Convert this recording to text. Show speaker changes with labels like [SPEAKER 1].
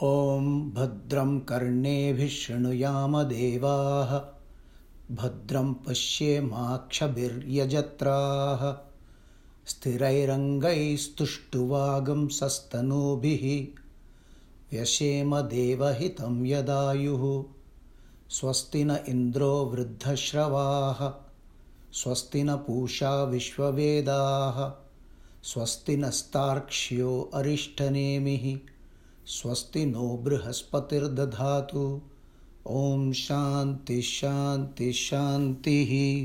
[SPEAKER 1] ॐ भद्रं कर्णेभिः शृणुयामदेवाः भद्रं पश्येमाक्षभिर्यजत्राः स्थिरैरङ्गैस्तुष्टुवागुंसस्तनूभिः व्यशेमदेवहितं यदायुः स्वस्ति न इन्द्रो वृद्धश्रवाः स्वस्ति न पूषा विश्ववेदाः स्वस्ति नस्तार्क्ष्यो अरिष्ठनेमिः स्वस्ति नो बृहस्पतिर्दधातु। ॐ शान्तिः शान्तिः शान्तिः